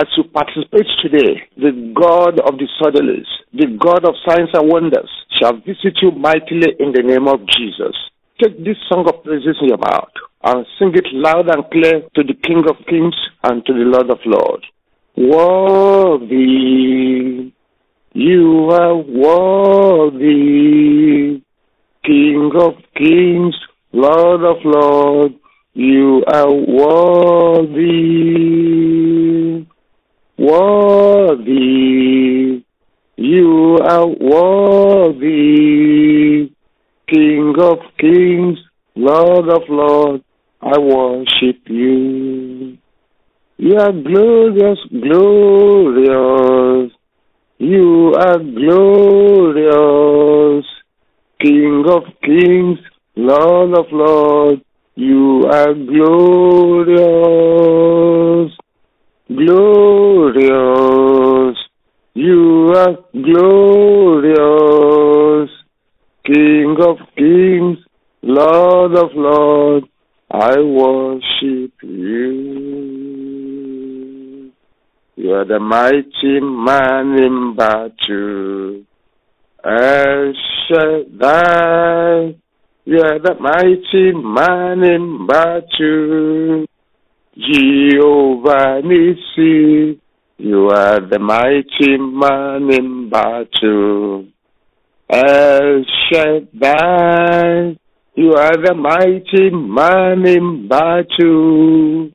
as you participate today, the God of the suddenlies, the God of signs and wonders, shall visit you mightily in the name of Jesus. Take this song of praises in your mouth and sing it loud and clear to the King of Kings and to the Lord of Lords. Worthy, you are worthy, King of Kings, Lord of Lords, you are worthy, worthy, you are worthy, King of Kings, Lord of Lords, I worship you. You are glorious, glorious. You are glorious. King of kings, Lord of lords. You are glorious. Glorious. You are glorious. King of kings, Lord of lords. I worship you. You are the mighty man in battle. El Shaddai. You are the mighty man in battle. Jehovah Nissi. You are the mighty man in battle. El Shaddai. You are the mighty man in battle.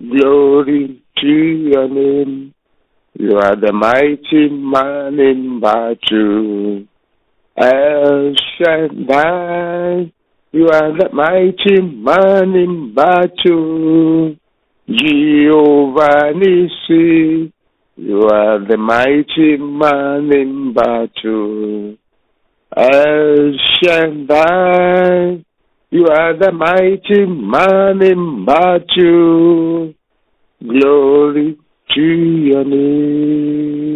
Glory to your name. You are the mighty man in battle. El Shaddai. You are the mighty man in battle. Jehovah Nissi. You are the mighty man in battle. El you are the mighty man in battle. Glory to your name.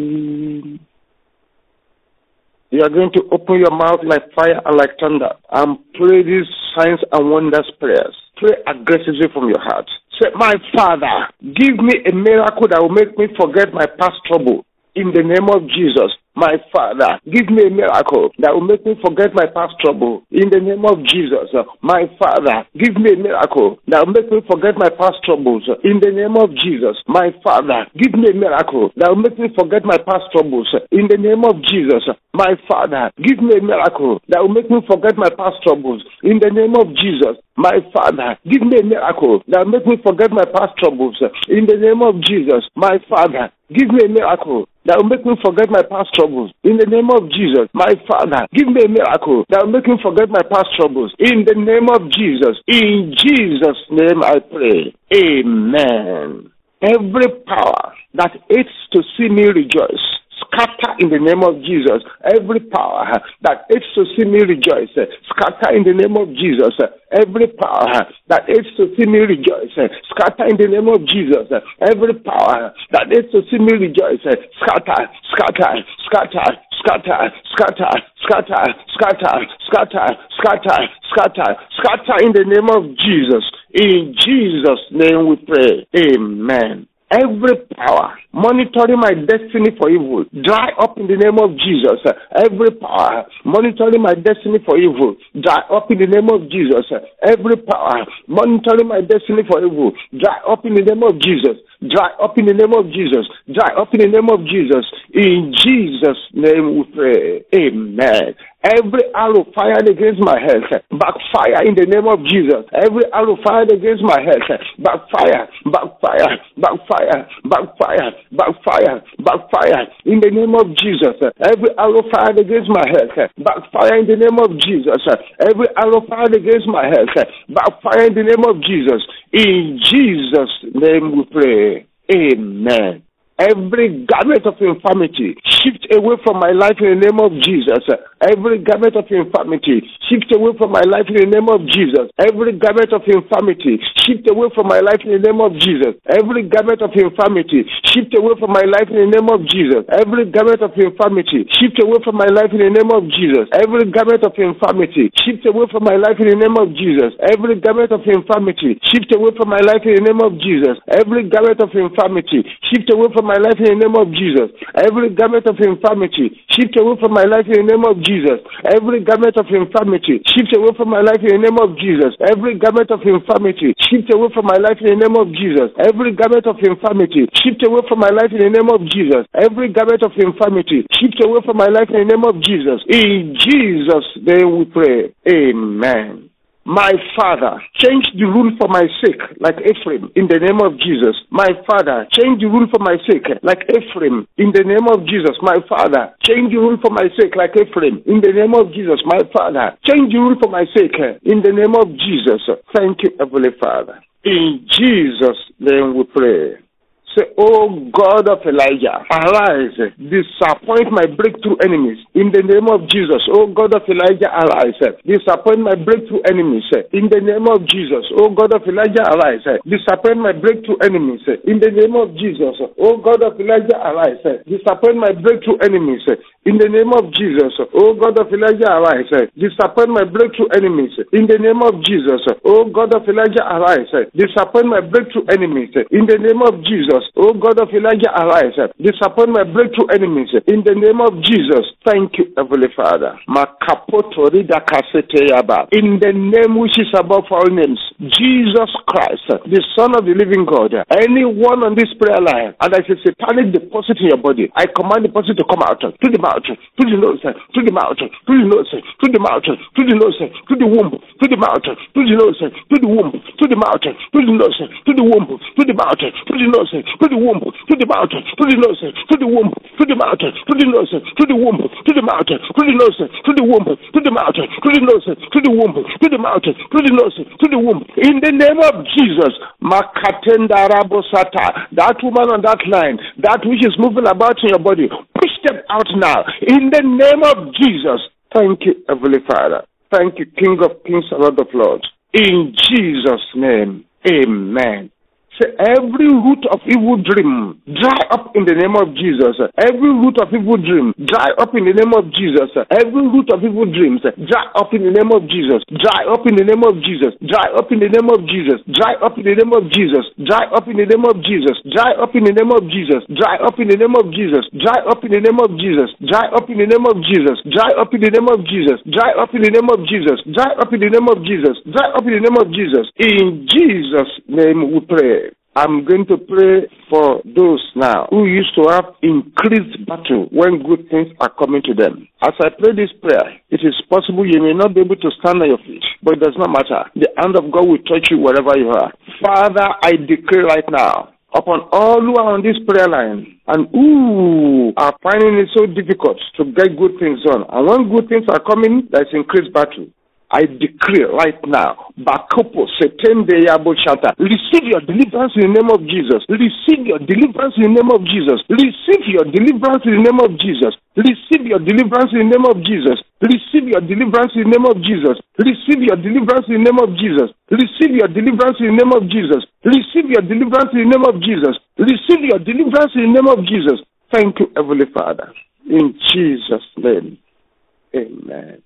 You are going to open your mouth like fire and like thunder and pray these signs and wonders prayers. Pray aggressively from your heart. Say, My Father, give me a miracle that will make me forget my past trouble. In the name of Jesus, my Father, give me a miracle that will make me forget my past trouble. In the name of Jesus, my Father, give me a miracle that will make me forget my past troubles. In the name of Jesus, my Father, give me a miracle that will make me forget my past troubles. In the name of Jesus, my Father, give me a miracle that will make me forget my past troubles. In the name of Jesus, my Father, give me a miracle that will make me forget my past troubles. In the name of Jesus, my Father, give me a miracle that will make me forget my past troubles. In the name of Jesus, my Father, give me a miracle that will make me forget my past troubles. In the name of Jesus, in Jesus' name I pray. Amen. Every power that hates to see me rejoice, scatter in the name of Jesus. Every power that hates to see me rejoice, scatter in the name of Jesus. Every power that hates to see me rejoice, scatter in the name of Jesus. Every power that hates to see me rejoice, scatter, scatter, scatter, scatter, scatter, scatter, scatter, scatter, scatter, scatter, scatter in the name of Jesus. In Jesus' name we pray. Amen. Every power monitoring my destiny for evil, dry up in the name of Jesus. Every power monitoring my destiny for evil, dry up in the name of Jesus. Every power monitoring my destiny for evil, dry up in the name of Jesus. Dry up in the name of Jesus. Dry up in the name of Jesus. In Jesus' name we pray. Amen. Every arrow fired against my head, backfire in the name of Jesus. Every arrow fired against my head, backfire, backfire, backfire, backfire, backfire, backfire in the name of Jesus. Every arrow fired against my head, backfire in the name of Jesus. Every arrow fired against my head, backfire in the name of Jesus. In Jesus' name we pray. Amen. Every garment of infirmity shift away from my life in the name of Jesus. Every garment of infirmity shift away from my life in the name of Jesus. Every garment of infirmity shift away from my life in the name of Jesus. Every garment of infirmity shift away from my life in the name of Jesus. Every garment of infirmity shift away from my life in the name of Jesus. Every garment of infirmity shift away from my life in the name of Jesus. Every garment of infirmity shift away from my life in the name of Jesus. Every garment of infirmity shift away from my life in the name of Jesus. Every garment of infirmity, shift away from my life in the name of Jesus. Every garment of infirmity, shift away from my life in the name of Jesus. Every garment of infirmity, shift away from my life in the name of Jesus. Every garment of infirmity, shift away from my life in the name of Jesus. Every garment of infirmity, shift away from my life in the name of Jesus. In Jesus' name we pray. Amen. My Father, change the rule for my sake, like Ephraim, in the name of Jesus. My Father, change the rule for my sake, like Ephraim, in the name of Jesus. My Father, change the rule for my sake, like Ephraim, in the name of Jesus. My Father, change the rule for my sake, in the name of Jesus. Thank you, Heavenly Father. In Jesus' name we pray. Say, Oh God of Elijah, arise, disappoint my breakthrough enemies in the name of Jesus. Oh God of Elijah, arise, disappoint my breakthrough enemies in the name of Jesus. Oh God of Elijah, arise, disappoint my breakthrough enemies in the name of Jesus. Oh God of Elijah, arise, disappoint my breakthrough enemies in the name of Jesus. Oh God of Elijah, arise, disappoint my breakthrough enemies in the name of Jesus. Oh God of Elijah, arise, disappoint my breakthrough enemies in the name of Jesus. Oh God of Elijah, arise. Disappoint my breakthrough enemies in the name of Jesus. Thank you, Heavenly Father. In the name which is above all names, Jesus Christ, the Son of the living God. Anyone on this prayer line, and I say satanic deposit in your body, I command the deposit to come out to the mouth, to the nose, to the mouth, to the nose, to the mouth, to the nose, to the womb, to the mouth, to the nose, to the womb, to the mouth, to the nose, to the womb, to the mouth, to the nose, to the womb, to the mouth, to the nose, to the womb, to the mouth, to the nose, to the womb, to the mouth, to the nose, to the womb, to the mouth, to the nose, to the womb, to the mouth, to the nose, to the womb. In the name of Jesus, Makatenda Rabosata, that woman on that line, that which is moving about in your body, push them out now. In the name of Jesus. Thank you, Heavenly Father. Thank you, King of Kings and Lord of Lords. In Jesus' name, amen. Say, every root of evil dream, dry up in the name of Jesus. Every root of evil dream, dry up in the name of Jesus. Every root of evil dreams, dry up in the name of Jesus. Dry up in the name of Jesus. Dry up in the name of Jesus. Dry up in the name of Jesus. Dry up in the name of Jesus. Dry up in the name of Jesus. Dry up in the name of Jesus. Dry up in the name of Jesus. Dry up in the name of Jesus. Dry up in the name of Jesus. Dry up in the name of Jesus. Dry up in the name of Jesus. Dry up in the name of Jesus. In Jesus' name we pray. I'm going to pray for those now who used to have increased battle when good things are coming to them. As I pray this prayer, it is possible you may not be able to stand on your feet, but it does not matter. The hand of God will touch you wherever you are. Father, I declare right now upon all who are on this prayer line and who are finding it so difficult to get good things done. And when good things are coming, there's increased battle. I decree right now, Bakopo Setende Yabo Shanta, receive your deliverance in the name of Jesus. Receive your deliverance in the name of Jesus. Receive your deliverance in the name of Jesus. Receive your deliverance in the name of Jesus. Receive your deliverance in the name of Jesus. Receive your deliverance in the name of Jesus. Receive your deliverance in the name of Jesus. Receive your deliverance in the name of Jesus. Receive your deliverance in the name of Jesus. Thank you, Heavenly Father. In Jesus' name. Amen.